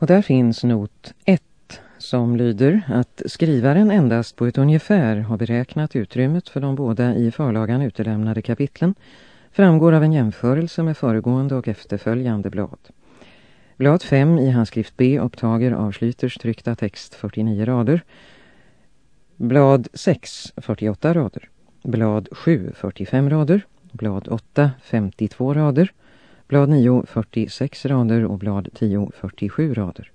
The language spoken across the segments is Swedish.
Och där finns not 1 som lyder att skrivaren endast på ett ungefär har beräknat utrymmet för de båda i förlagan utelämnade kapitlen framgår av en jämförelse med föregående och efterföljande blad. Blad 5 i handskrift B upptager av Schlyters tryckta text 49 rader. Blad 6 48 rader. Blad 7 45 rader. Blad 8 52 rader. Blad 9 46 rader och blad 10 47 rader.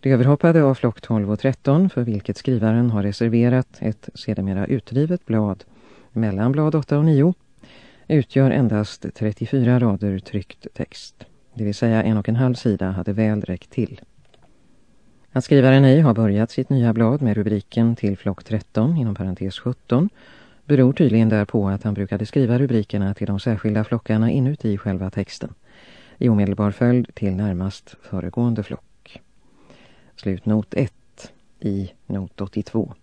Det överhoppade av flock 12 och 13 för vilket skrivaren har reserverat ett sedermera utdrivet blad mellan blad 8 och 9 utgör endast 34 rader tryckt text. Det vill säga en och en halv sida hade väl räckt till. Att skrivaren ej har börjat sitt nya blad med rubriken till flock 13 inom parentes 17 beror tydligen därpå att han brukade skriva rubrikerna till de särskilda flockarna inuti själva texten i omedelbar följd till närmast föregående flock. Slutnot 1 i not 82.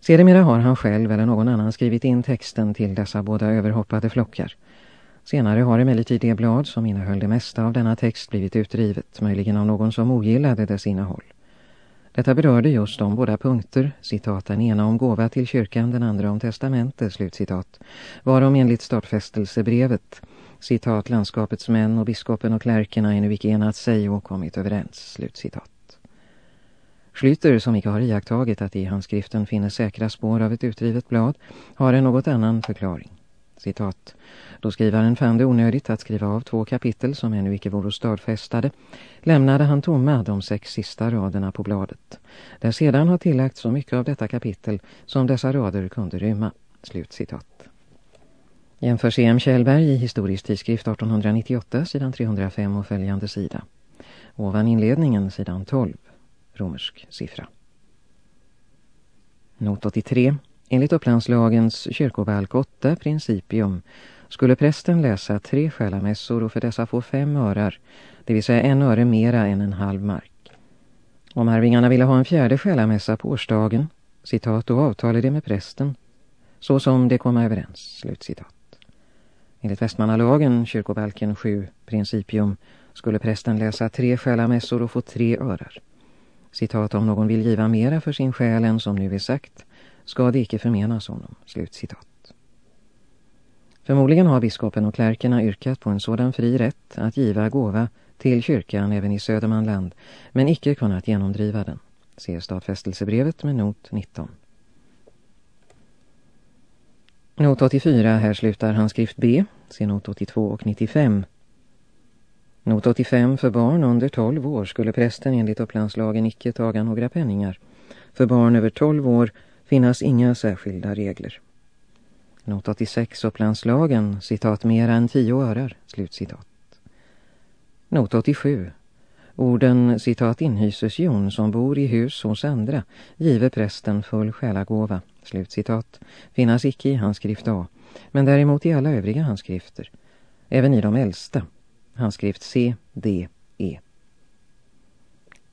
Sedermera har han själv eller någon annan skrivit in texten till dessa båda överhoppade flockar. Senare har emellertid det blad som innehöll det mesta av denna text blivit utrivet, möjligen av någon som ogillade dess innehåll. Detta berörde just de båda punkter, citat den ena om gåva till kyrkan, den andra om testamente, slutcitat, varom enligt startfästelsebrevet, citat landskapets män och biskopen och klärkerna ännu icke enat sig och kommit överens, slutcitat. Schlyter, som icke har iakttagit att i handskriften finns säkra spår av ett utdrivet blad, har en något annan förklaring. Citat. Då skrivaren fann det onödigt att skriva av två kapitel som ännu icke vore stadfästade, lämnade han tomma de sex sista raderna på bladet, där sedan har tillagt så mycket av detta kapitel som dessa rader kunde rymma. Slut citat. Jämför C.M. Kjellberg i Historisk tidskrift 1898, sidan 305 och följande sida. Ovan inledningen, sidan 12, romersk siffra. Not 83. Enligt Upplandslagens kyrkobalk 8 principium skulle prästen läsa tre själamässor och för dessa få fem örar, det vill säga en öre mera än en halv mark. Om arvingarna ville ha en fjärde själamässa på årsdagen, citat, och avtalade det med prästen, så som det kom överens, slutcitat. Enligt Västmanalagen, kyrkobalken 7, principium, skulle prästen läsa tre själamässor och få tre örar. Citat, om någon vill giva mera för sin själ än som nu är sagt, ska det icke förmenas honom. Slutcitat. Förmodligen har biskopen och klärkerna yrkat på en sådan fri rätt att giva gåva till kyrkan även i Södermanland, men icke kunnat genomdriva den. Se stadfästelsebrevet med not 19. Not 84, här slutar handskrift B, se not 82 och 95. Not 85 för barn under 12 år skulle prästen enligt upplandslagen icke taga några penningar. För barn över 12 år finnas inga särskilda regler. Not 86 upplandslagen, citat mer än tio örar, slutcitat. Not 87. Orden citat inhyses jon som bor i hus hos andra, give prästen full själagåva, slutcitat, finnas icke i handskrift A, men däremot i alla övriga handskrifter, även i de äldsta, handskrift C, D, E.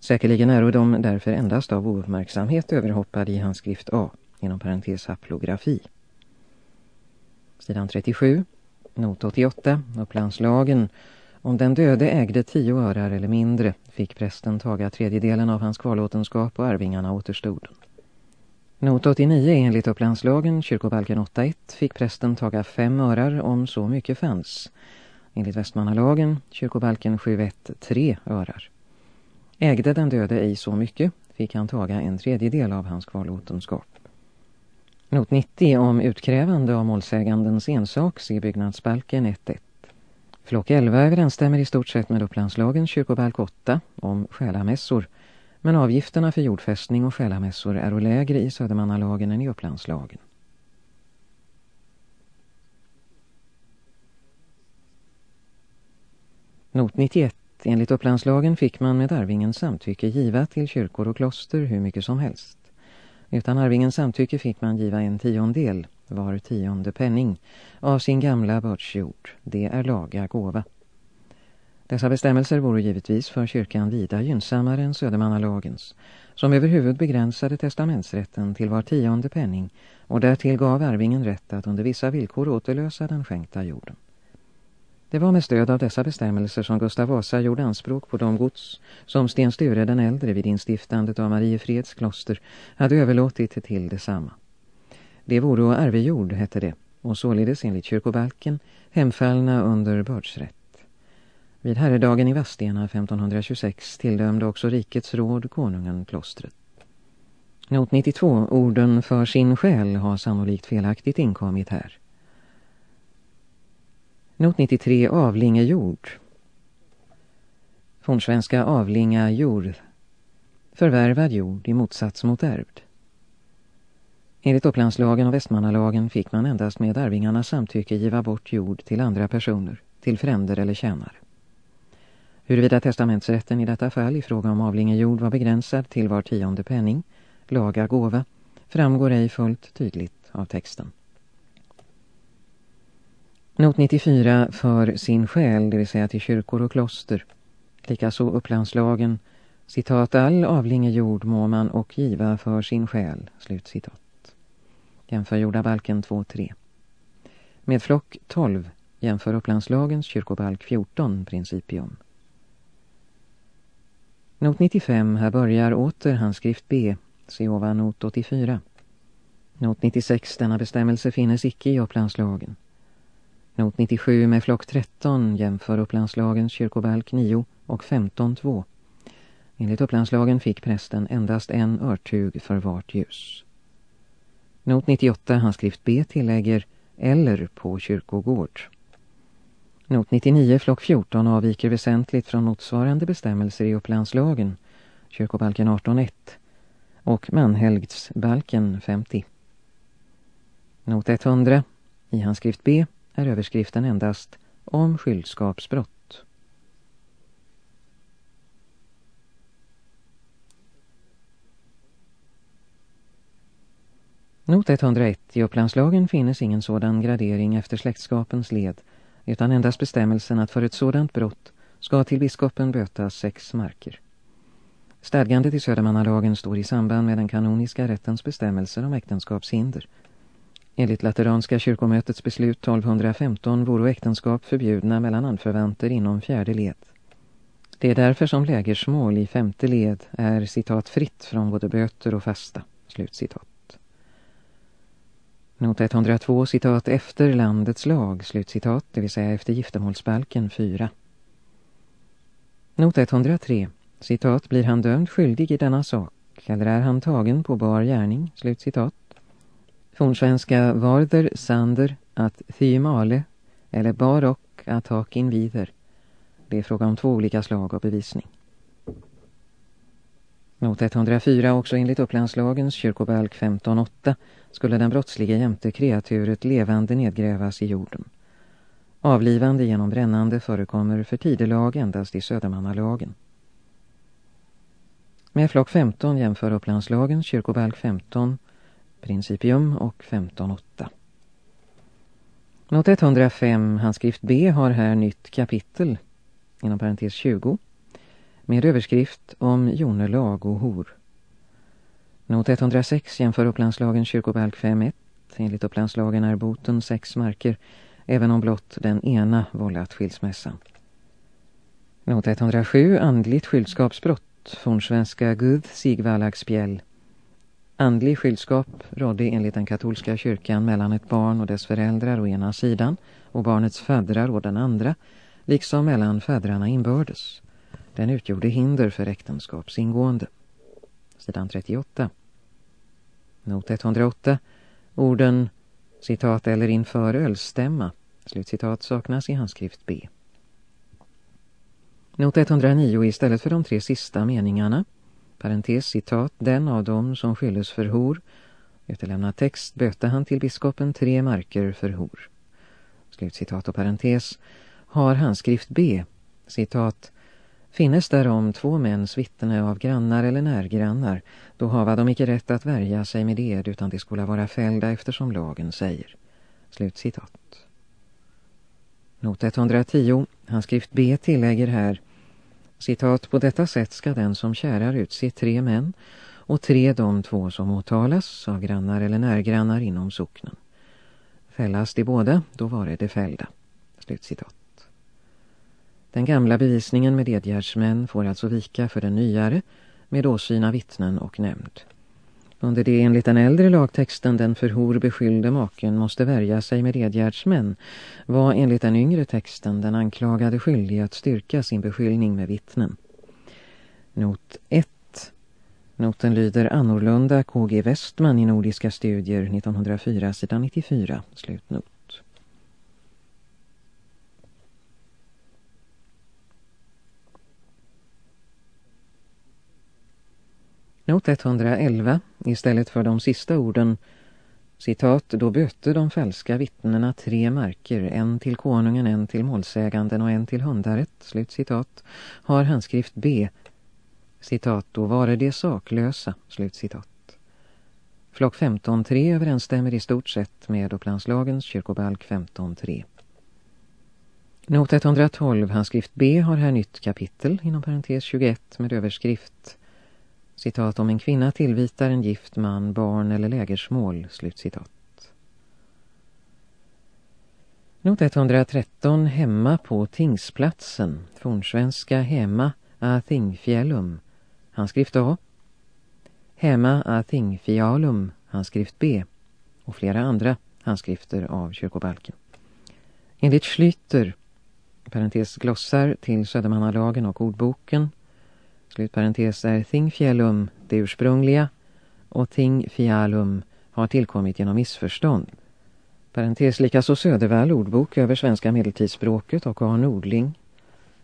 Säkerligen är de därför endast av ouppmärksamhet överhoppade i hans skrift A, inom parentes haplografi. Sidan 37, not 88, upplandslagen. Om den döde ägde tio örar eller mindre fick prästen taga tredjedelen av hans kvarlåtenskap och arvingarna återstoden. Not 89 enligt upplandslagen, kyrkobalken 8.1, fick prästen taga fem örar om så mycket fanns. Enligt Västmannalagen, kyrkobalken 7.1, tre örar. Ägde den döde ej så mycket fick han taga en tredjedel av hans kvarlåtenskap. Not 90 om utkrävande av målsägandens ensak se byggnadsbalken 1.1. Flock 11 överensstämmer i stort sett med Upplandslagens kyrkobalk 8 om själamässor, men avgifterna för jordfästning och själamässor är lägre i Södermannalagen än i Upplandslagen. Not 91. Enligt Upplandslagen fick man med arvingens samtycke giva till kyrkor och kloster hur mycket som helst. Utan arvingens samtycke fick man giva en tiondel, var tionde penning, av sin gamla bördsjord. Det är laga gåva. Dessa bestämmelser vore givetvis för kyrkan vida gynnsammare än Södermannalagens, som överhuvud begränsade testamentsrätten till var tionde penning och därtill gav arvingen rätt att under vissa villkor återlösa den skänkta jorden. Det var med stöd av dessa bestämmelser som Gustav Vasa gjorde anspråk på de gods som Sten Sture den äldre vid instiftandet av Mariefreds kloster hade överlåtit till detsamma. Det vore arvejord, hette det, och således enligt kyrkobalken hemfallna under bördsrätt. Vid herredagen i Vastena 1526 tilldömde också rikets råd konungen klostret. Not 92, orden för sin själ har sannolikt felaktigt inkommit här. Not 93, avlingejord. Fornsvenska avlinga jord. Förvärvad jord i motsats mot ärvd. Enligt Upplandslagen och Västmannalagen fick man endast med arvingarnas samtycke giva bort jord till andra personer, till fränder eller tjänare. Huruvida testamentsrätten i detta fall i fråga om avlingejord var begränsad till var tionde penning, laga gåva, framgår ej fullt tydligt av texten. Not 94 för sin själ, det vill säga till kyrkor och kloster. Likaså upplandslagen, citat all avlinge jord må man och giva för sin själ, slut citat. Jämför jordabalken 2.3. Med flock 12 jämför upplandslagens kyrkobalk 14 principium. Not 95, här börjar åter handskrift B, se ovan not 84. Not 96, denna bestämmelse finnes icke i upplandslagen. Not 97 med flock 13 jämför upplandslagens kyrkobalk 9 och 15.2. Enligt upplandslagen fick prästen endast en örtug för vart ljus. Not 98 handskrift B tillägger eller på kyrkogård. Not 99 flock 14 avviker väsentligt från motsvarande bestämmelser i upplandslagen, kyrkobalken 18.1 och manhelgdsbalken 50. Not 100 i handskrift B är överskriften endast om skyldskapsbrott. Not 101 i upplandslagen finnes ingen sådan gradering efter släktskapens led utan endast bestämmelsen att för ett sådant brott ska till biskopen bötas sex marker. Stadgandet i Södermannalagen står i samband med den kanoniska rättens bestämmelser om äktenskapshinder. Enligt Lateranska kyrkomötets beslut 1215 vore äktenskap förbjudna mellan anförvanter inom fjärde led. Det är därför som lägersmål i femte led är citat fritt från både böter och fasta. Slut citat. Not 102 citat efter landets lag, slutcitat, det vill säga efter giftermålsbalken 4. Not 103, citat, blir han dömd skyldig i denna sak, eller är han tagen på bar gärning, slutcitat. Fornsvenska varder sander att thymale eller barok att hakin vider. Det är fråga om två olika slag av bevisning. Not 104 också enligt Upplandslagens kyrkobalk 15.8 skulle den brottsliga jämte kreaturet levande nedgrävas i jorden. Avlivande genom brännande förekommer för tidelag endast i Södermannalagen. Med flock 15 jämför Upplandslagens kyrkobalk 15, Principium och 15.8. Not 105, handskrift B, har här nytt kapitel, inom parentes 20, med överskrift om jonelag och hor. Not 106 jämför Upplandslagen kyrkobalk 5.1. Enligt Upplandslagen är boten sex marker, även om blott den ena vållat skilsmässan. Not 107, andligt skyldskapsbrott, fornsvenska Gud Sigvallagspjäll Andlig skyldskap rådde enligt den katolska kyrkan mellan ett barn och dess föräldrar å ena sidan och barnets fädrar å den andra, liksom mellan fädrarna inbördes. Den utgjorde hinder för äktenskapsingående. Sidan 38. Not 108. Orden citat eller inför ölstämma slutcitat saknas i handskrift B. Not 109 istället för de tre sista meningarna parentes citat den av dem som skylles för hor Utelämnad text böte han till biskopen tre marker för hor. Slutcitat och parentes har handskrift B citat Finnes därom två mäns vittne av grannar eller närgrannar, då hava de icke rätt att värja sig med ed utan det skulle vara fällda eftersom lagen säger. Slut citat. Not 110, handskrift B tillägger här, citat, på detta sätt ska den som kärar utse tre män och tre de två som åtalas av grannar eller närgrannar inom socknen. Fällas de båda, då var det fällda. Slutcitat. Den gamla bevisningen med Edgärdsmän får alltså vika för den nyare med åsyna vittnen och nämnd. Under det enligt den äldre lagtexten den för hor beskyllde maken måste värja sig med edgärdsmän var enligt den yngre texten den anklagade skyldig att styrka sin beskyllning med vittnen. Not 1. Noten lyder annorlunda KG Westman i Nordiska studier 1904 sidan 94. Slutnot. Not 111 istället för de sista orden. Citat, då bötte de falska vittnena tre marker, en till konungen, en till målsäganden och en till hundaret, slut citat, har handskrift B, citat, då var det saklösa, slut citat. Flock 15.3 överensstämmer i stort sett med Upplandslagens kyrkobalk 15.3. Not 112, handskrift B, har här nytt kapitel, inom parentes 21, med överskrift citat om en kvinna tillvitar en gift man, barn eller lägersmål, slutcitat. Not 113 hemma på tingsplatsen, fornsvenska hemma a Thingfjällum, handskrift A. Hemma a thingfialum, handskrift B. Och flera andra handskrifter av kyrkobalken. Enligt Schlyter, parentes glossar till Södermannalagen och ordboken, slutparentes är Thingfjällum det ursprungliga och Thingfjallum har tillkommit genom missförstånd. Parentes likaså Södervall ordbok över svenska medeltidsspråket och A. Nordling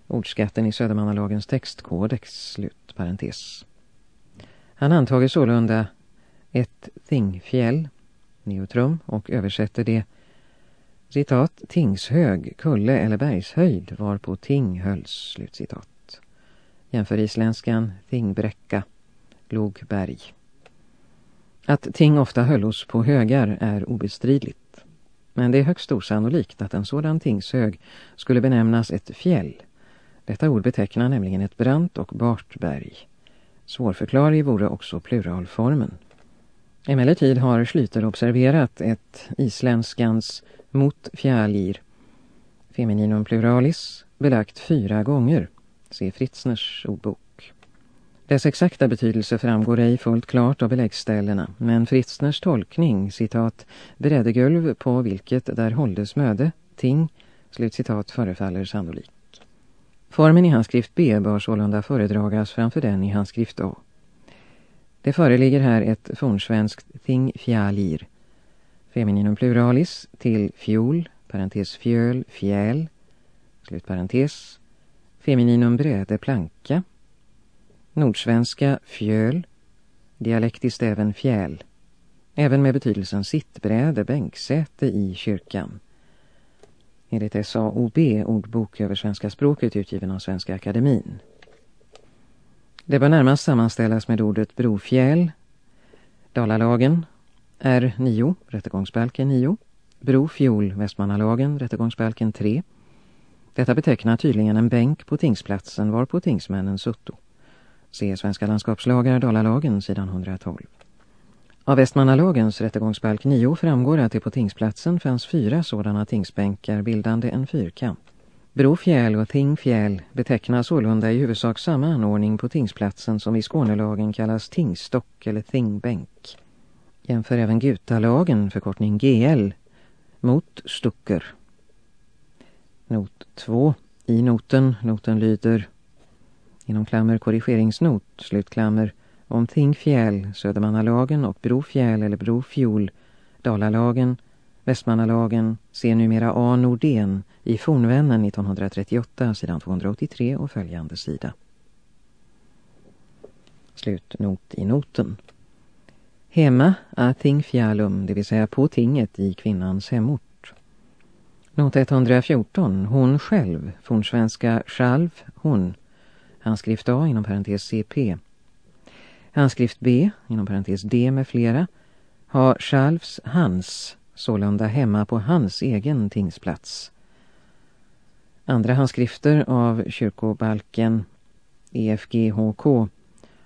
ordskatten i Södermannalagens textkodex slut parentes. Han antager sålunda ett Thingfjäll neutrum och översätter det citat tingshög, kulle eller bergshöjd var på ting hölls slutcitat. Jämför isländskan Thingbräcka, Logberg. Att ting ofta höllos på högar är obestridligt. Men det är högst osannolikt att en sådan tingshög skulle benämnas ett fjäll. Detta ord betecknar nämligen ett brant och bart berg. Svårförklarig vore också pluralformen. Emellertid har Schlyter observerat ett isländskans mot fjällir, femininum pluralis, belagt fyra gånger Se Fritzners ordbok. Dess exakta betydelse framgår ej fullt klart av beläggställena, men Fritzners tolkning, citat, beredegulv på vilket där hålldes möde, ting, slutcitat, förefaller sannolik. Formen i handskrift B bör sålunda föredragas framför den i handskrift A. Det föreligger här ett fornsvenskt ting fjalir, femininum pluralis, till fjol, parentes fjöl, fjäl, slutparentes, Femininum bräde planka. Nordsvenska fjöl. Dialektiskt även fjäl. Även med betydelsen sittbräde, bänksäte i kyrkan. Enligt SAOB, ordbok över svenska språket utgiven av Svenska Akademin. Det bör närmast sammanställas med ordet brofjäl. Dalalagen är 9, rättegångsbalken 9. Brofjol, Västmanalagen, rättegångsbalken 3. Detta betecknar tydligen en bänk på tingsplatsen var på tingsmännen sutto. Se Svenska landskapslagar, Dalalagen, sidan 112. Av Västmannalagens rättegångsbalk 9 framgår att det på tingsplatsen fanns fyra sådana tingsbänkar bildande en fyrkant. Brofjäl och tingfjäl betecknas sålunda i huvudsak samma anordning på tingsplatsen som i Skånelagen kallas tingstock eller tingbänk. Jämför även Gutalagen, förkortning GL, mot stucker not 2 i noten. Noten lyder inom klammer korrigeringsnot, slutklammer om Tingfjäll, Södermannalagen och Brofjäll eller Brofjol, Dalalagen, Västmannalagen ser numera A. Nordén i Fornvännen 1938, sidan 283 och följande sida. Slutnot i noten. Hemma a Tingfjallum, det vill säga på tinget i kvinnans hemort. Not 114. Hon själv. Fornsvenska själv. Hon. Handskrift A inom parentes CP. Handskrift B inom parentes D med flera. Har självs hans. Sålunda hemma på hans egen tingsplats. Andra handskrifter av kyrkobalken EFGHK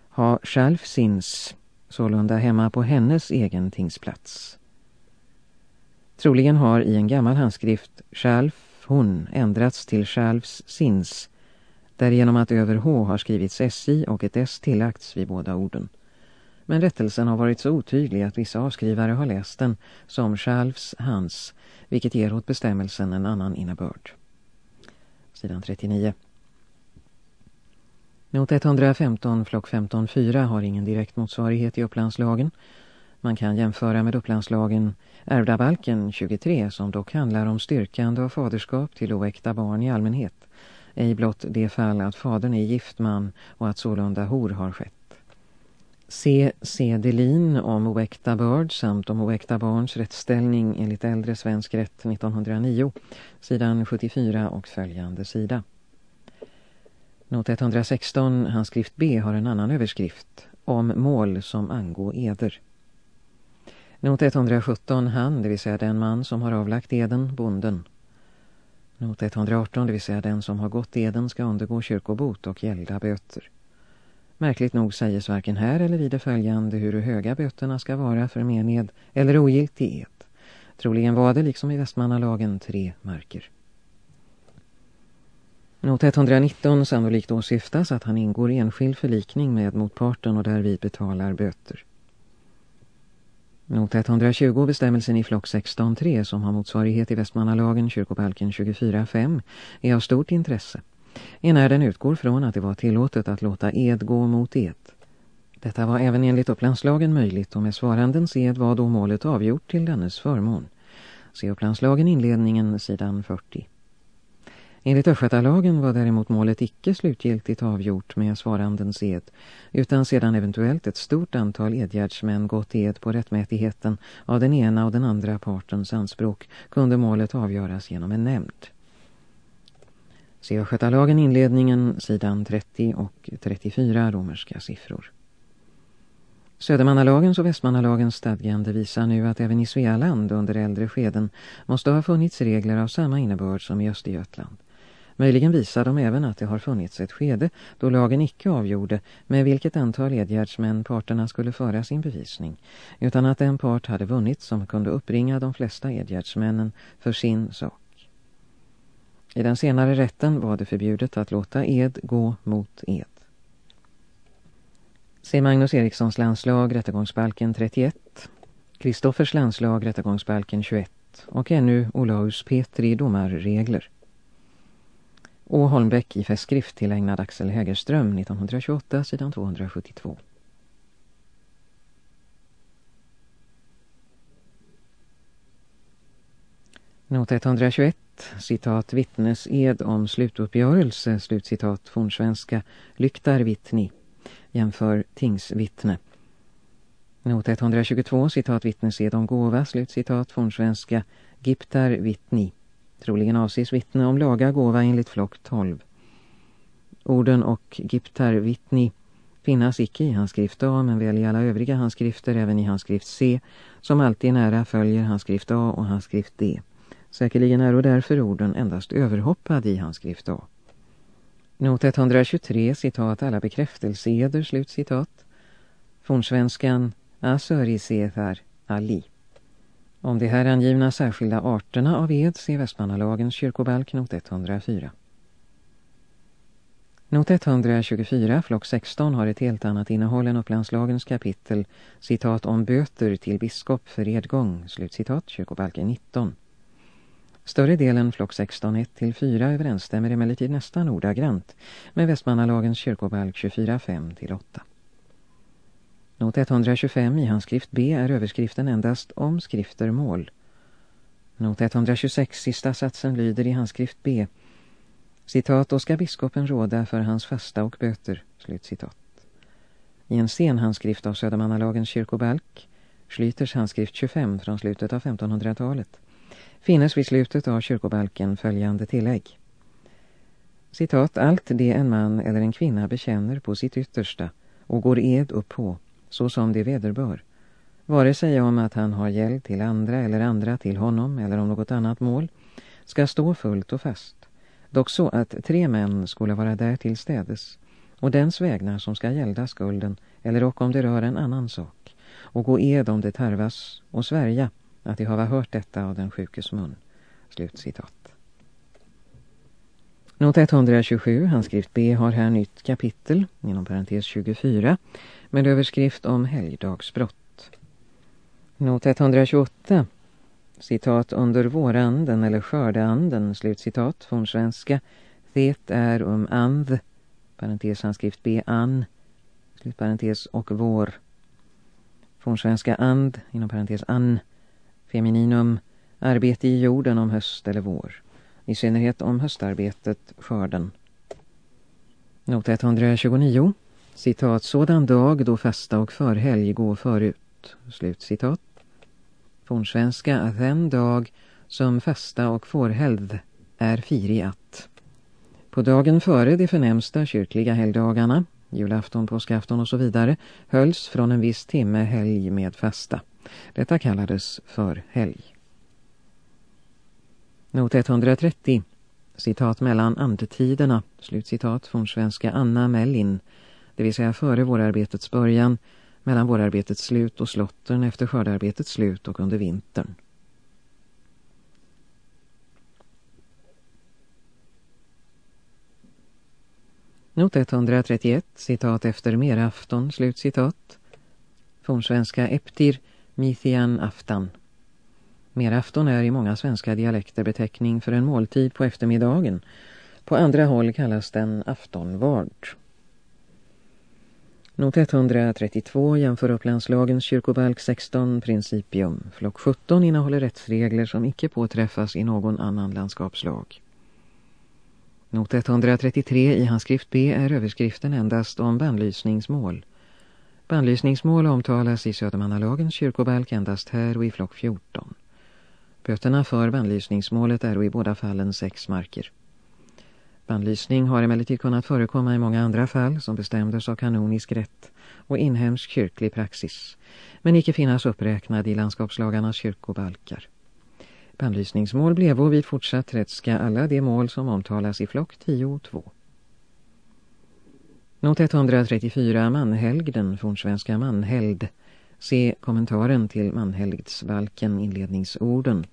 har själv sins. Sålunda hemma på hennes egen tingsplats. Troligen har i en gammal handskrift ”schalf”, hon ändrats till ”schalfs sins därigenom att över H har skrivits SI och ett S tillagts vid båda orden. Men rättelsen har varit så otydlig att vissa avskrivare har läst den som ”schalfs Hans, vilket ger åt bestämmelsen en annan innebörd. Sidan 39. Not 115 flock 15.4 har ingen direkt motsvarighet i upplandslagen. Man kan jämföra med upplandslagen Ärvdabalken 23 som dock handlar om styrkande av faderskap till oäkta barn i allmänhet. Ej blott det fall att fadern är gift man och att sålunda hor har skett. C. C. Delin om oäkta börd samt om oäkta barns rättställning enligt äldre svensk rätt 1909, sidan 74 och följande sida. Not 116, handskrift B, har en annan överskrift om mål som angår eder. Not 117, han, det vill säga den man som har avlagt eden, bonden. Not 118, det vill säga den som har gått eden, ska undergå kyrkobot och gälda böter. Märkligt nog sägs varken här eller i det följande hur höga böterna ska vara för mened eller ogiltighet. Troligen var det, liksom i Västmannalagen, tre marker. Not 119 sannolikt åsyftas att han ingår enskild förlikning med motparten och därvid betalar böter. Not 120 bestämmelsen i flock 16.3 som har motsvarighet i Västmannalagen kyrkobalken 24.5 är av stort intresse enär den utgår från att det var tillåtet att låta ed gå mot ed. Detta var även enligt upplandslagen möjligt och med svarandens ed var då målet avgjort till dennes förmån. Se upplandslagen inledningen sidan 40. Enligt Östgötalagen var däremot målet icke slutgiltigt avgjort med svarandens ed, utan sedan eventuellt ett stort antal edgärdsmän gått ed på rättmätigheten av den ena och den andra partens anspråk kunde målet avgöras genom en nämnd. Se Östgötalagen inledningen, sidan 30 och 34 romerska siffror. Södermannalagens och Västmannalagens stadgande visar nu att även i Svealand under äldre skeden måste ha funnits regler av samma innebörd som i Östergötland. Möjligen visar de även att det har funnits ett skede då lagen icke avgjorde med vilket antal edgärdsmän parterna skulle föra sin bevisning, utan att en part hade vunnit som kunde uppringa de flesta edgärdsmännen för sin sak. I den senare rätten var det förbjudet att låta ed gå mot ed. Se Magnus Erikssons landslag, rättegångsbalken 31, Kristoffers landslag, rättegångsbalken 21 och ännu Olaus Petri domarregler. Och Holmbäck i festskrift tillägnad Axel Hägerström 1928 sidan 272. Not 121 citat vittnesed om slutuppgörelse, slutcitat fornsvenska, lyktar vittni, jämför tingsvittne. Not 122, citat vittnesed om gåva, slutcitat fornsvenska, giptar vittni. Troligen avses vittne om laga gåva enligt flock 12. Orden och giptar vittni finnas icke i hans skrift A men väl i alla övriga handskrifter, även i hans skrift C, som alltid nära följer hans skrift A och hans skrift D. Säkerligen är och därför orden endast överhoppad i hans skrift A. Not 123, citat alla bekräftelseder, slut citat. Fornsvenskan Asöri Sethar Ali. Om de här angivna särskilda arterna av ed ser Västmannalagens kyrkobalk not 104. Not 124, flock 16, har ett helt annat innehåll än Upplandslagens kapitel, citat om böter till biskop för edgång, slutcitat, kyrkobalken 19. Större delen flock 16, 1–4, överensstämmer emellertid nästan ordagrant med Västmannalagens kyrkobalk 24, 5–8. Not 125 i handskrift B är överskriften endast om skriftermål. Not 126 sista satsen lyder i handskrift B. Citat, då ska biskopen råda för hans fasta och böter. Slutcitat. I en sen handskrift av Södermannalagens kyrkobalk, Schlyters handskrift 25 från slutet av 1500-talet, finnes vid slutet av kyrkobalken följande tillägg. Citat, allt det en man eller en kvinna bekänner på sitt yttersta och går ed upp på, så som det vederbör. Vare sig om att han har hjälp till andra eller andra till honom eller om något annat mål, ska stå fullt och fast. Dock så att tre män skulle vara där till städes, och den svägna som ska gälda skulden, eller och om det rör en annan sak, och gå ed om det tarvas, och svärja att de hava hört detta av den sjukes mun. Slutcitat. Not 127, handskrift B, har här nytt kapitel, inom parentes 24, med överskrift om helgdagsbrott. Not 128, citat under våranden eller skördeanden, slutcitat, från svenska, det är um and, parentes handskrift B, an, slutparentes och vår. Från svenska and, inom parentes an, femininum, arbete i jorden om höst eller vår. I synnerhet om höstarbetet, skörden. Not 129. Citat, sådan dag då fasta och förhelg går förut. Slut citat. Fornsvenska, den dag som fasta och fårhelgd är firiat. På dagen före de förnämsta kyrkliga helgdagarna, julafton, påskafton och så vidare, hölls från en viss timme helg med fasta. Detta kallades för helg. Not 130. Citat mellan andetiderna, slutcitat från svenska Anna Mellin, det vill säga före vårarbetets början, mellan vårarbetets slut och slottern efter skördarbetets slut och under vintern. Not 131, citat efter merafton, slutcitat. Från svenska Eptir, Mithian aftan. Merafton är i många svenska dialekter beteckning för en måltid på eftermiddagen. På andra håll kallas den aftonvard. Not 132 jämför Upplandslagens kyrkobalk 16 principium. Flock 17 innehåller rättsregler som icke påträffas i någon annan landskapslag. Not 133 i handskrift B är överskriften endast om bandlysningsmål. Bandlysningsmål omtalas i Södermannalagens kyrkobalk endast här och i flock 14. Böterna för bandlysningsmålet är i båda fallen sex marker. Bandlysning har emellertid kunnat förekomma i många andra fall som bestämdes av kanonisk rätt och inhemsk kyrklig praxis, men icke finnas uppräknad i landskapslagarnas kyrkobalkar. Bandlysningsmål blev och vid fortsatt rättska alla de mål som omtalas i flock 10.2. Not 134 Manhelgden fornsvenska Manheld. Se kommentaren till Manhelgdsvalken inledningsorden.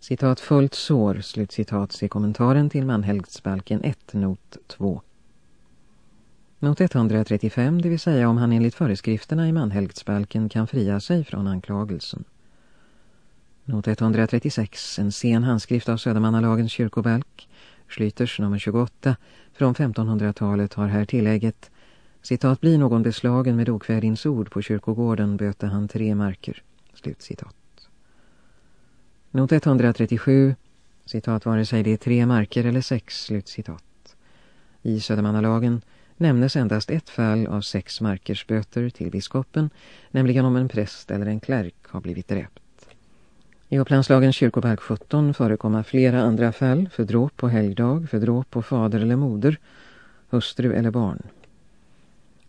Citat fullt sår, slutcitat, se kommentaren till Manhelgdsbalken 1, not 2. Not 135, det vill säga om han enligt föreskrifterna i Manhelgdsbalken kan fria sig från anklagelsen. Not 136, en sen handskrift av Södermannalagens kyrkobalk, Schlyters nummer 28, från 1500-talet har här tillägget Citat, blir någon beslagen med okvädins ord på kyrkogården böter han tre marker. Slutcitat. Not 137, citat vare sig det är tre marker eller sex, slutcitat. I Södermannalagen nämnes endast ett fall av sex markers böter till biskopen, nämligen om en präst eller en klerk har blivit dräpt. I Upplandslagens kyrkobalk 17 förekommer flera andra fall för dråp på helgdag, för dråp på fader eller moder, hustru eller barn.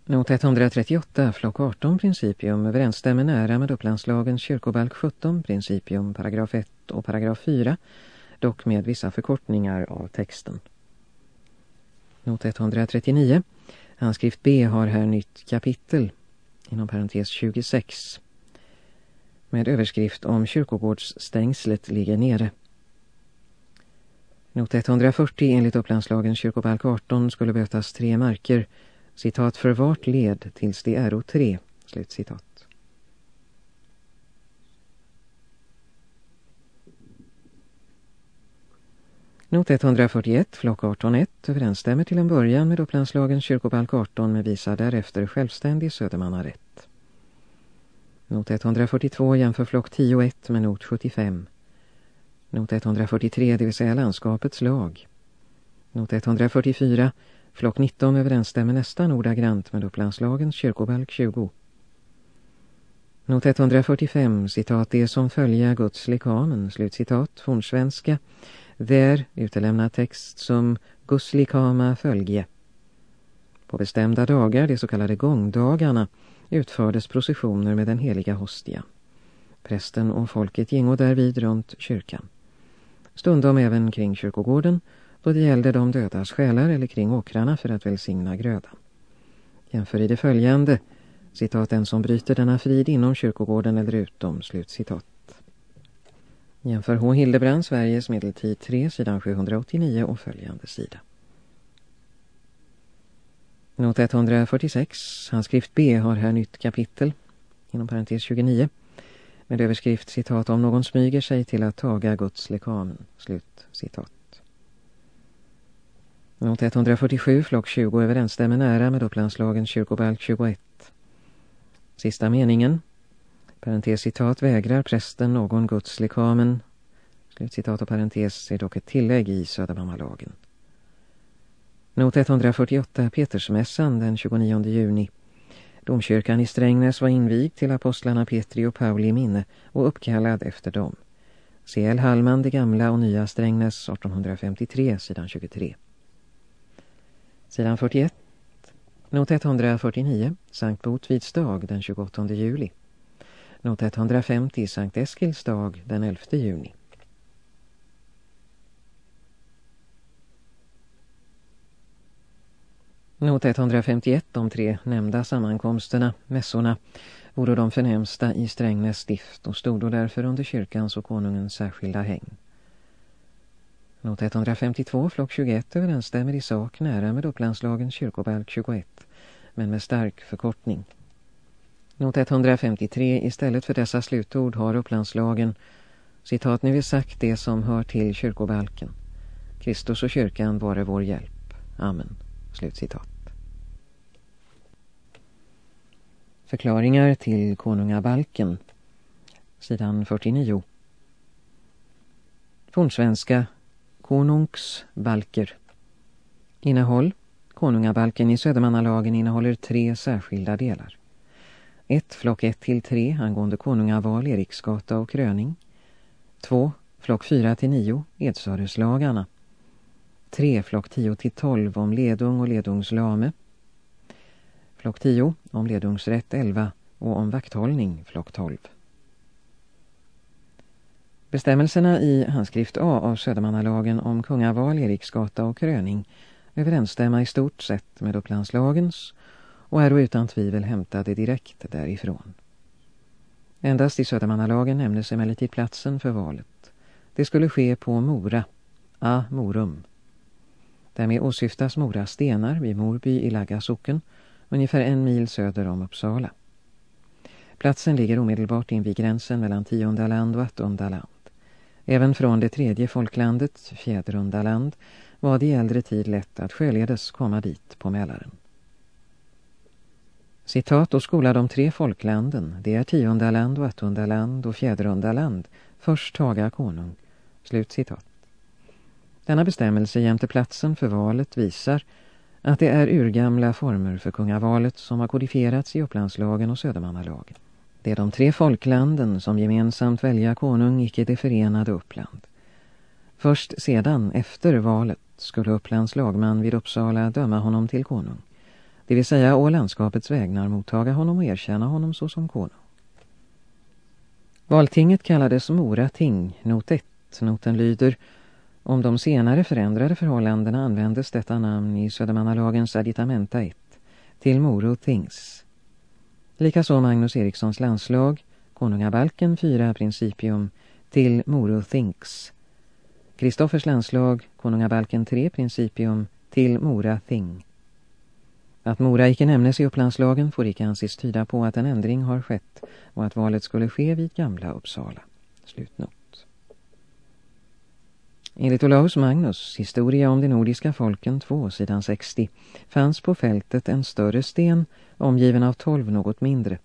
Not 138, flock 18 principium överensstämmer nära med Upplandslagens kyrkobalk 17 principium, paragraf 1 och paragraf 4, dock med vissa förkortningar av texten. Not 139, handskrift B har här nytt kapitel, inom parentes 26, med överskrift om kyrkogårdsstängslet ligger nere. Not 140 enligt Upplandslagens kyrkobalk 18 skulle bötas tre marker, citat för vart led tills det är tre, slutcitat. Not 141, flock 18.1 överensstämmer till en början med Upplandslagens kyrkobalk 18 med visar därefter självständig Södermannarätt. Not 142 jämför flock 10.1 med not 75. Not 143, det vill säga landskapets lag. Not 144, flock 19 överensstämmer nästan ordagrant med Upplandslagens kyrkobalk 20. Not 145, citat, det som följer Guds likamen, slutcitat, fornsvenska, där utelämnad text som Guds likama följe. På bestämda dagar, de så kallade gångdagarna, utfördes processioner med den heliga hostia. Prästen och folket gingo därvid runt kyrkan. Stundom även kring kyrkogården då det gällde de dödas själar eller kring åkrarna för att välsigna grödan. Jämför i det följande, citat den som bryter denna frid inom kyrkogården eller utom, slut citat. Jämför H. Hildebrand, Sveriges medeltid 3, sidan 789 och följande sida. Not 146, handskrift B har här nytt kapitel, inom parentes 29, med överskrift citat om någon smyger sig till att taga Guds lekamen, slut citat. Not 147, flock 20 överensstämmer nära med upplandslagen kyrkobalk 21. Sista meningen, parentes citat, vägrar prästen någon Guds lekamen, och parentes, är dock ett tillägg i Södermammalagen. Not 148, Petersmässan den 29 juni. Domkyrkan i Strängnäs var invigd till apostlarna Petri och Pauli minne och uppkallad efter dem. C.L. Hallman, det gamla och nya Strängnäs 1853, sidan 23. Sidan 41. Not 149, Sankt Botvids dag den 28 juli. Not 150, Sankt Eskils dag den 11 juni. Not 151, de tre nämnda sammankomsterna, mässorna, vore de förnämsta i Strängnäs stift och stod därför under kyrkans och konungens särskilda häng. Not 152, flock 21 överensstämmer i sak nära med upplandslagens kyrkobalk 21, men med stark förkortning. Not 153, istället för dessa slutord har upplandslagen, citat, nu är sagt det som hör till kyrkobalken. Kristus och kyrkan vare vår hjälp. Amen. Slutcitat. Förklaringar till konungabalken. Sidan 49. Fornsvenska Konungsbalker. Innehåll. Konungabalken i Södermannalagen innehåller tre särskilda delar. 1. Flock 1 till 3 angående konungaval, Eriksgata och kröning. 2. Flock 4 till 9 Edsöreslagarna. 3. Flock 10 till 12 om ledung och ledungslame. Flock 10 om ledungsrätt 11 och om vakthållning flock 12. Bestämmelserna i handskrift A av Södermannalagen om kungaval, Eriksgata och kröning överensstämmer i stort sett med Upplandslagens och är då utan tvivel hämtade direkt därifrån. Endast i Södermannalagen nämndes emellertid platsen för valet. Det skulle ske på Mora, A. Morum. Därmed åsyftas Mora stenar vid Morby i Lagga socken, ungefär en mil söder om Uppsala. Platsen ligger omedelbart invid gränsen mellan Tiondaland och Attundaland. Även från det tredje folklandet, Fjäderundaland, var det i äldre tid lätt att sjöledes komma dit på Mälaren. Citat och skola de tre folklanden, det är Tiondaland och Attundaland och Fjäderundaland, först taga konung. Slut citat. Denna bestämmelse jämte platsen för valet visar att det är urgamla former för kungavalet som har kodifierats i Upplandslagen och Södermannalagen. Det är de tre folklanden som gemensamt välja konung icke det förenade Uppland. Först sedan, efter valet, skulle Upplands lagman vid Uppsala döma honom till konung. Det vill säga å landskapets vägnar mottaga honom och erkänna honom såsom konung. Valtinget kallades Mora ting, not 1. Noten lyder om de senare förändrade förhållandena användes detta namn i Södermannalagens aditamenta 1 till Moro Tings. Likaså Magnus Erikssons landslag, Konungabalken 4 Principium till Moro Thinks. Kristoffers landslag, Konungabalken 3 Principium till Mora Thing. Att Mora icke nämnes i upplandslagen får icke anses tyda på att en ändring har skett och att valet skulle ske vid gamla Uppsala. Slutnot. Enligt Olaus Magnus, Historia om de nordiska folken 2, sidan 60, fanns på fältet en större sten, omgiven av tolv något mindre,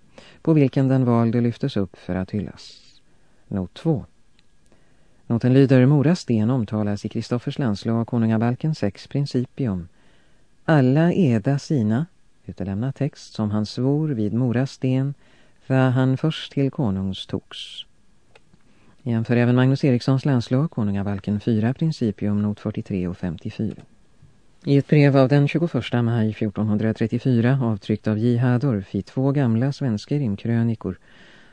på vilken den valde lyftes upp för att hyllas. Not 2. Noten lyder Mora sten omtalas i Kristoffers landslag Konungabalken 6 Principium. Alla eda sina, utelämna text som han svor vid Mora sten, för han först till konungs togs. Jämför även Magnus Erikssons landslag, Konungabalken 4, Principium, not 43 och 54. I ett brev av den 21 maj 1434, avtryckt av J. Hadorf i två gamla svenska rimkrönikor,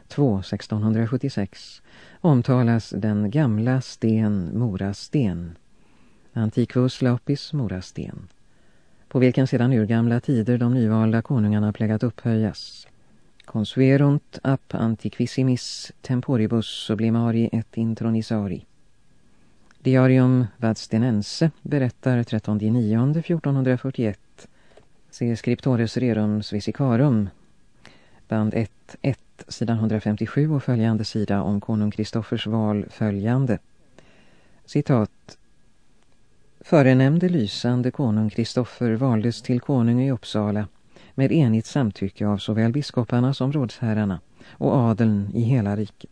2 1676, omtalas den gamla sten Morasten, Antiquus lapis Morasten, på vilken sedan urgamla tider de nyvalda konungarna plägat upphöjas. Consuerunt ap antiquissimis temporibus sublimari et intronisari. Diarium Vadstenense berättar 13.9.1441 Se Scriptores Rerum Svisicarum, band 1, 1, sidan 157 och följande sida om konung Kristoffers val följande. Citat. Förenämnde lysande konung Kristoffer valdes till konung i Uppsala med enigt samtycke av såväl biskoparna som rådsherrarna och adeln i hela riket.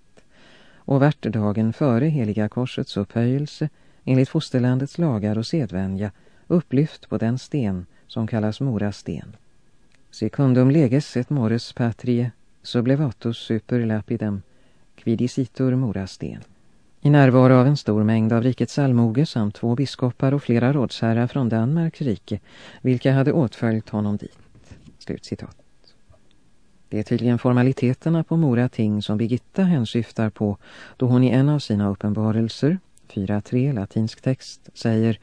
Och vart dagen före heliga korsets upphöjelse enligt fosterlandets lagar och sedvänja upplyft på den sten som kallas Mora sten. Secundum leges et mores patrie sublevatus super lapidem quidicitur Mora sten. I närvaro av en stor mängd av rikets allmoge samt två biskopar och flera rådsherrar från Danmarks rike, vilka hade åtföljt honom dit. Slutcitat. Det är tydligen formaliteterna på Mora ting som Birgitta hänsyftar på då hon i en av sina uppenbarelser, 4.3 latinsk text, säger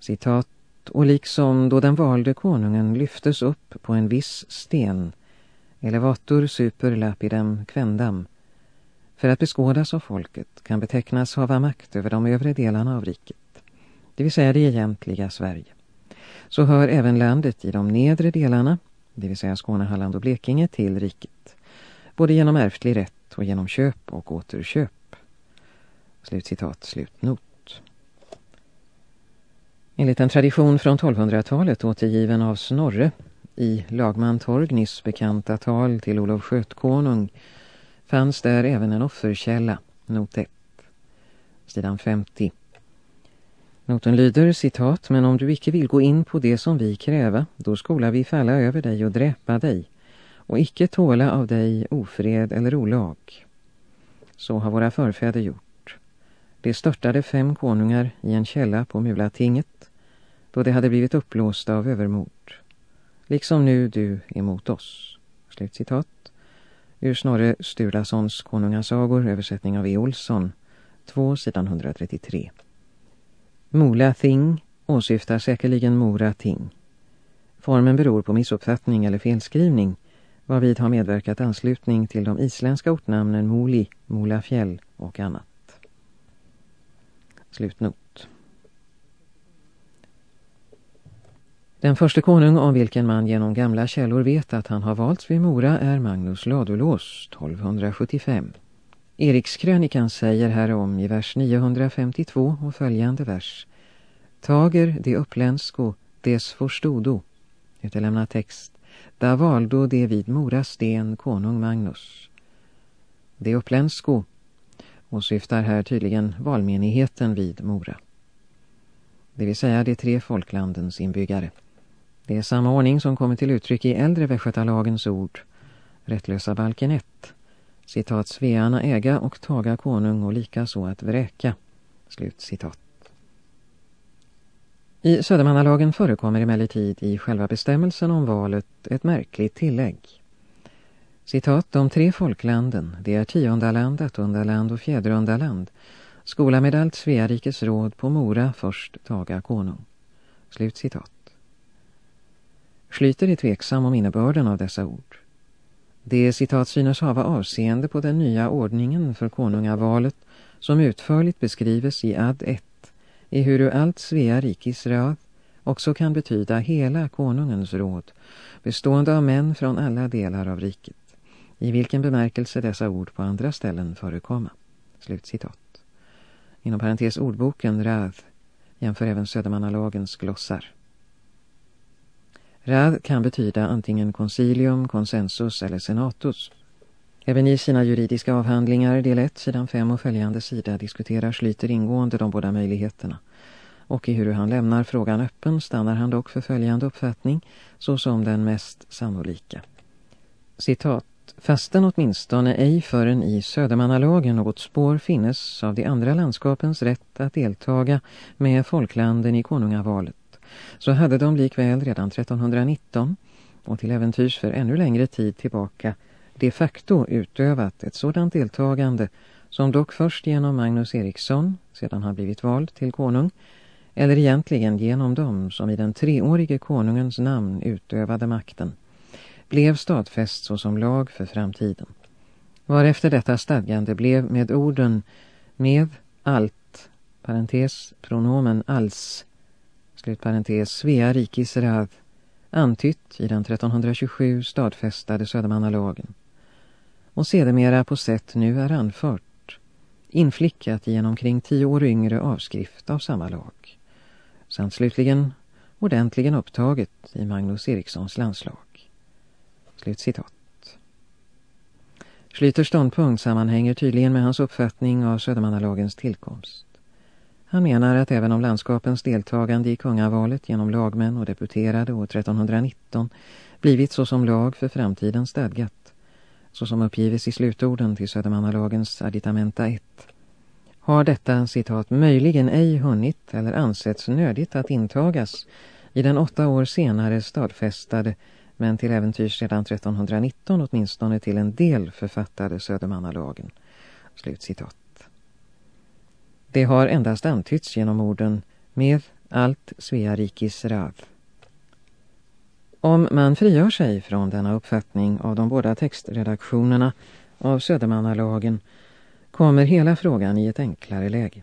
citat och liksom då den valde konungen lyftes upp på en viss sten, elevator super lapidem quendam, för att beskådas av folket kan betecknas hava makt över de övre delarna av riket, det vill säga det egentliga Sverige. Så hör även landet i de nedre delarna, det vill säga Skåne, Halland och Blekinge, till riket, både genom ärftlig rätt och genom köp och återköp. Slutcitat, slutnot. Enligt en tradition från 1200-talet återgiven av Snorre i lagman Torgnis bekanta tal till Olof Skötkonung fanns där även en offerkälla, not 1, sidan 50. Noten lyder, citat, men om du icke vill gå in på det som vi kräva, då skola vi falla över dig och dräpa dig, och icke tåla av dig ofred eller olag. Så har våra förfäder gjort. De störtade fem konungar i en källa på Mulatinget, då de hade blivit upplåsta av övermod. Liksom nu du emot oss. Slutcitat. Ur Snorre Sturlasons konungasagor, översättning av E. Olsson, 2 sidan 133. Mola Thing åsyftar säkerligen Mora Ting. Formen beror på missuppfattning eller felskrivning, varvid har medverkat anslutning till de isländska ortnamnen Moli, Molafjäll och annat. Slutnot. Den första konung av vilken man genom gamla källor vet att han har valts vid Mora är Magnus Ladulås 1275. Erikskrönikan säger härom i vers 952 och följande vers. Tager de upplänsko des forstodo, utelämna text, da valdo de vid Mora sten konung Magnus. De upplänsko och syftar här tydligen valmenigheten vid Mora. Det vill säga de tre folklandens inbyggare. Det är samma ordning som kommer till uttryck i äldre västgötalagens ord, rättlösa balken 1 citat Svearna äga och taga konung och lika så att vräka. Slut citat. I Södermannalagen förekommer emellertid i själva bestämmelsen om valet ett märkligt tillägg. Citat, de tre folklanden, det är Tiondaland, Attundaland och Fjäderundaland, skola med allt Sverikes råd på Mora först taga konung. Slut citat. Schlyter är tveksam om innebörden av dessa ord. Det citat synes hava avseende på den nya ordningen för konungavalet som utförligt beskrives i ad 1, i hur allt Svea rikis råd också kan betyda hela konungens råd, bestående av män från alla delar av riket, i vilken bemärkelse dessa ord på andra ställen förekomma. Slutcitat. Inom parentes ordboken Rath jämför även Södermannalagens glossar. Rad kan betyda antingen concilium, consensus eller senatus. Även i sina juridiska avhandlingar, del 1, sidan 5 och följande sida diskuterar Schlyter ingående de båda möjligheterna. Och i hur han lämnar frågan öppen stannar han dock för följande uppfattning såsom den mest sannolika. Citat. Fasten åtminstone ej förrän i Södermannalagen något spår finnes av de andra landskapens rätt att deltaga med folklanden i konungavalet så hade de likväl redan 1319 och till äventyrs för ännu längre tid tillbaka de facto utövat ett sådant deltagande som dock först genom Magnus Eriksson, sedan han blivit vald till konung, eller egentligen genom dem som i den treårige konungens namn utövade makten, blev stadfäst såsom lag för framtiden. Varefter detta stadgande blev med orden med allt, parentes, pronomen alls, slutparentes, Svea rikis rad, antytt i den 1327 stadfästade Södermannalagen och sedermera på sätt nu är anfört inflickat i en omkring tio år yngre avskrift av samma lag samt slutligen ordentligen upptaget i Magnus Erikssons landslag. Slutcitat. Schlyters ståndpunkt sammanhänger tydligen med hans uppfattning av Södermannalagens tillkomst. Han menar att även om landskapens deltagande i kungavalet genom lagmän och deputerade år 1319 blivit så som lag för framtiden stadgat, så som uppgives i slutorden till Södermannalagens additamenta 1, har detta, citat, möjligen ej hunnit eller ansetts nödigt att intagas i den åtta år senare stadfästade men till äventyrs sedan 1319 åtminstone till en del författade Södermannalagen. Slutcitat. Det har endast antytts genom orden med allt Svearikis rav. Om man frigör sig från denna uppfattning av de båda textredaktionerna av Södermannalagen kommer hela frågan i ett enklare läge.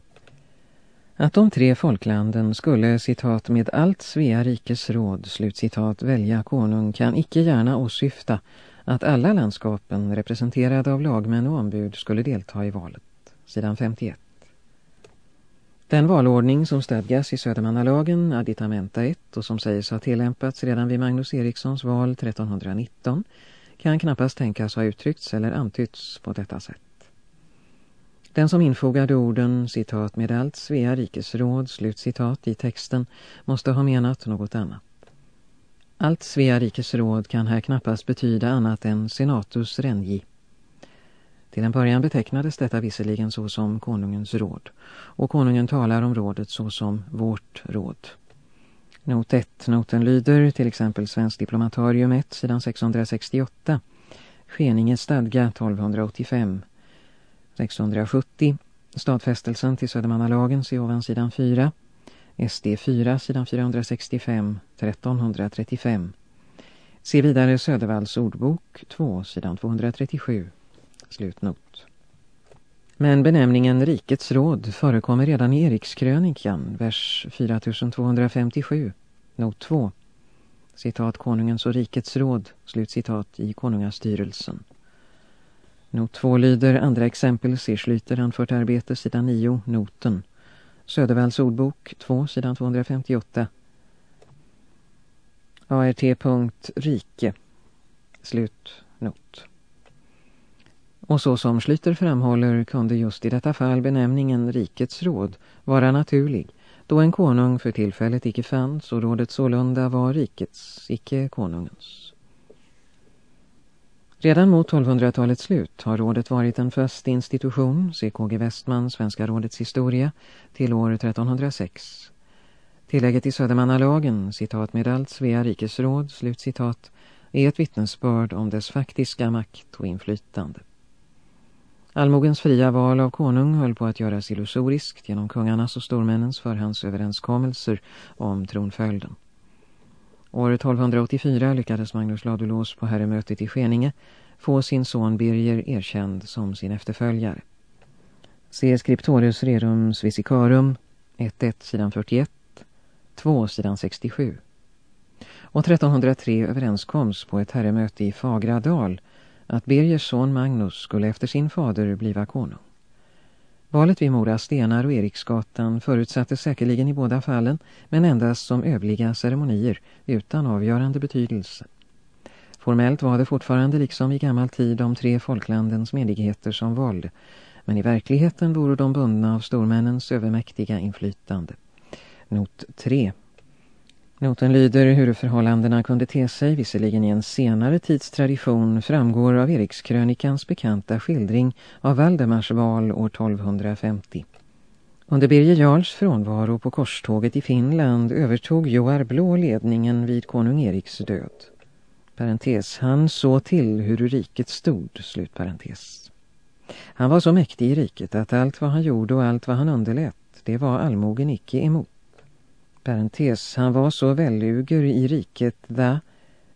Att de tre folklanden skulle, citat, med allt Svea rikes råd, slutcitat, välja konung kan icke gärna åsyfta att alla landskapen representerade av lagmän och ombud skulle delta i valet. Sidan 51. Den valordning som stadgas i Södermannalagen, additamenta 1 och som sägs ha tillämpats redan vid Magnus Erikssons val 1319 kan knappast tänkas ha uttryckts eller antytts på detta sätt. Den som infogade orden, citat, med allt Svea rikesråd, slutcitat, i texten måste ha menat något annat. Allt Svea rikesråd kan här knappast betyda annat än senatus rengi. Till en början betecknades detta visserligen så som konungens råd, och konungen talar om rådet så som vårt råd. Not 1, noten lyder, till exempel Svensk diplomatarium 1, sidan 668, Skeninge stadga 1285, 670. Stadfästelsen till Södermannalagen se ovan sidan 4. SD 4 sidan 465 1335. Se vidare Södervalls ordbok 2 sidan 237. Slutnot. Men benämningen Rikets råd förekommer redan i Erikskrönikan, vers 4257, not 2. Citat Konungens och rikets råd, slutcitat i Konungastyrelsen. Not 2 lyder, andra exempel ser Schlyter anfört arbete, sidan 9, noten. Södervalls ordbok 2, sidan 258. ART. Rike. Slutnot. Och så som Schlyter framhåller kunde just i detta fall benämningen Rikets råd vara naturlig, då en konung för tillfället icke fanns och rådet sålunda var rikets, icke konungens. Redan mot 1200-talets slut har rådet varit en fast institution, CKG Westman, Svenska rådets historia, till år 1306. Tillägget i Södermannalagen, citat med allt Svea rikesråd, slutcitat, är ett vittnesbörd om dess faktiska makt och inflytande. Allmogens fria val av konung höll på att göras illusoriskt genom kungarnas och stormännens förhandsöverenskommelser om tronföljden. År 1284 lyckades Magnus Ladulås på herremötet i Skeninge få sin son Birger erkänd som sin efterföljare. Se Scriptorius Rerum Svisicarum 1.1 sidan 41, 2 sidan 67. Och 1303 överenskoms på ett herremöte i Fagradal att Birgers son Magnus skulle efter sin fader bliva konung. Valet vid Mora Stenar och Eriksgatan förutsattes säkerligen i båda fallen, men endast som övliga ceremonier utan avgörande betydelse. Formellt var det fortfarande liksom i gammal tid de tre folklandens medigheter som valde, men i verkligheten vore de bundna av stormännens övermäktiga inflytande. Not 3 Noten lyder hur förhållandena kunde te sig visserligen i en senare tidstradition framgår av Erikskrönikans bekanta skildring av Valdemars val år 1250. Under Birger Jarls frånvaro på korståget i Finland övertog Joar Blå ledningen vid konung Eriks död. Parentes, han så till hur riket stod, slutparentes. Han var så mäktig i riket att allt vad han gjorde och allt vad han underlät, det var allmogen icke emot parentes, han var så välluger i riket da,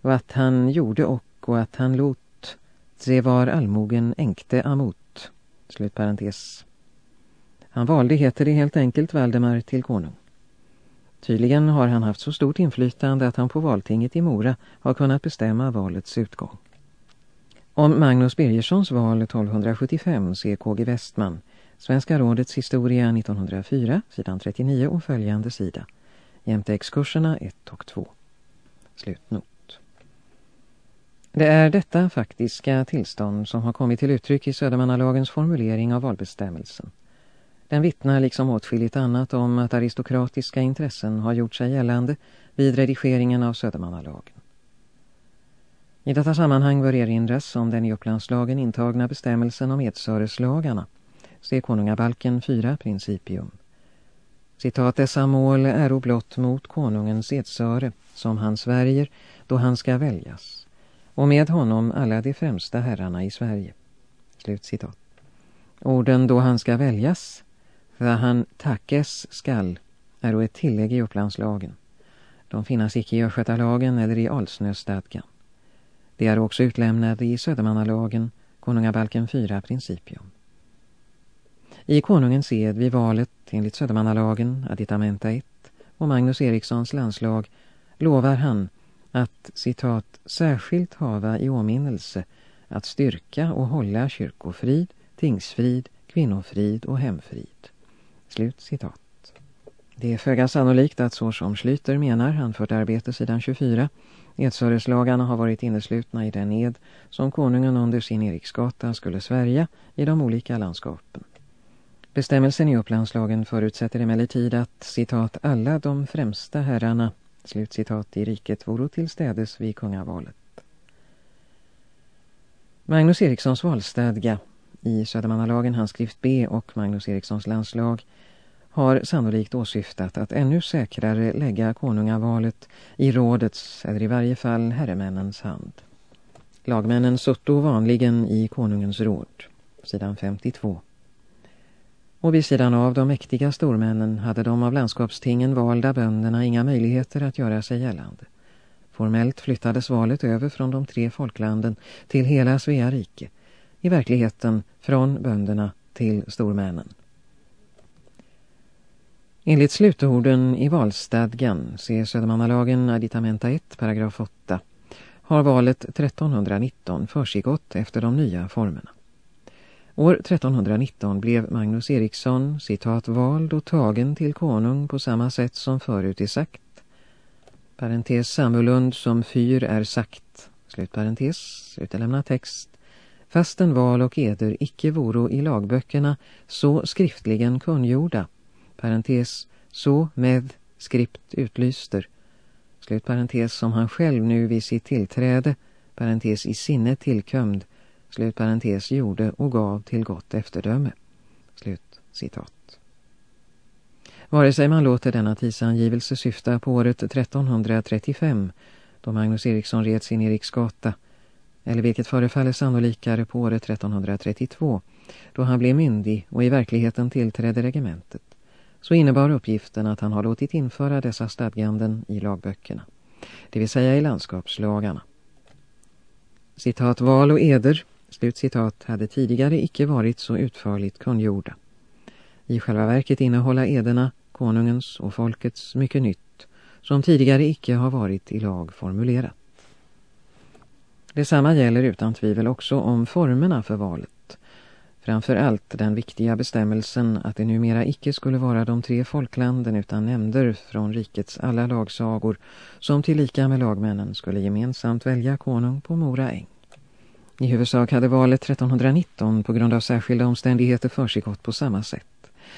och att han gjorde och, och att han lot, se var allmogen änkte amot. Slut parentes. Han valde, heter det helt enkelt, Valdemar till konung. Tydligen har han haft så stort inflytande att han på valtinget i Mora har kunnat bestämma valets utgång. Om Magnus Birgerssons val 1275 ser KG Westman, Svenska rådets historia 1904, sidan 39 och följande sida, jämte exkurserna 1 och 2. Slutnot. Det är detta faktiska tillstånd som har kommit till uttryck i Södermannalagens formulering av valbestämmelsen. Den vittnar liksom åtskilligt annat om att aristokratiska intressen har gjort sig gällande vid redigeringen av Södermannalagen. I detta sammanhang bör erinras om den i Upplandslagen intagna bestämmelsen om edsöreslagarna. Se konungabalken 4 principium. Citat dessa mål är blott mot konungens edsöre som han svärjer då han ska väljas och med honom alla de främsta herrarna i Sverige. Slut citat. Orden då han ska väljas vad han tackes skall är då ett tillägg i Upplandslagen. De finnas icke i Östgötalagen eller i Alsnöstadgan. Det är också utlämnade i Södermannalagen, konungabalken 4 principium. I konungens ed vid valet enligt Södermannalagen, additamenta 1 och Magnus Erikssons landslag lovar han att, citat, särskilt hava i åminnelse att styrka och hålla kyrkofrid, tingsfrid, kvinnofrid och hemfrid. Slut citat. Det är föga sannolikt att så som Schlyter menar, anfört arbete sidan 24, edsöreslagarna har varit inneslutna i den ed som konungen under sin Eriksgata skulle svärja i de olika landskapen. Bestämmelsen i upplandslagen förutsätter emellertid att, citat, alla de främsta herrarna, slutcitat, i riket voro tillstädes vid kungavalet. Magnus Erikssons valstadga i Södermannalagen hans skrift B och Magnus Erikssons landslag har sannolikt åsyftat att ännu säkrare lägga konungavalet i rådets eller i varje fall herremännens hand. Lagmännen sutto vanligen i konungens råd, sidan 52. Och vid sidan av de mäktiga stormännen hade de av landskapstingen valda bönderna inga möjligheter att göra sig gällande. Formellt flyttades valet över från de tre folklanden till hela Svea rike, i verkligheten från bönderna till stormännen. Enligt slutorden i valstadgan, se Södermannalagen aditamenta 1, paragraf 8, har valet 1319 försiggått efter de nya formerna. År 1319 blev Magnus Eriksson, citat, vald och tagen till konung på samma sätt som förut är sagt. Parentes Samulund som fyr är sagt, slutparentes, utelämna text. Fastän val och eder icke voro i lagböckerna så skriftligen kungjorda, parentes, så med skript utlyster, slutparentes som han själv nu vid sitt tillträde, parentes i sinne tillkömd, slutparentes gjorde och gav till gott efterdöme. Slut citat. Vare sig man låter denna tidsangivelse syfta på året 1335 då Magnus Eriksson red sin Eriksgata eller vilket förefaller sannolikare på året 1332 då han blev myndig och i verkligheten tillträdde regementet så innebar uppgiften att han har låtit införa dessa stadganden i lagböckerna, det vill säga i landskapslagarna. Citat val och eder slutcitat, hade tidigare icke varit så utförligt kungjorda. I själva verket innehålla ederna, konungens och folkets mycket nytt, som tidigare icke har varit i lag formulerat. Detsamma gäller utan tvivel också om formerna för valet. Framför allt den viktiga bestämmelsen att det numera icke skulle vara de tre folklanden utan nämnder från rikets alla lagsagor som tillika med lagmännen skulle gemensamt välja konung på Mora äng. I huvudsak hade valet 1319 på grund av särskilda omständigheter försiggått på samma sätt.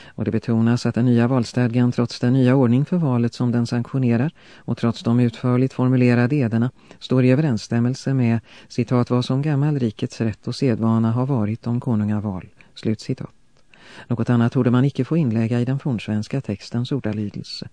Och det betonas att den nya valstadgan trots den nya ordning för valet som den sanktionerar och trots de utförligt formulerade ederna står i överensstämmelse med citat vad som gammal rikets rätt och sedvana har varit om konungaval. Slutcitat. Något annat torde man icke få inlägga i den fornsvenska textens ordalydelse.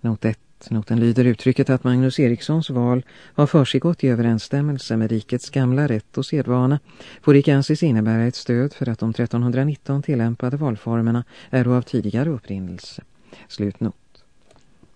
Not 1. Noten lyder uttrycket att Magnus Erikssons val har försiggått i överensstämmelse med rikets gamla rätt och sedvana får icke anses innebära ett stöd för att de 1319 tillämpade valformerna är av tidigare upprinnelse. Slutnot.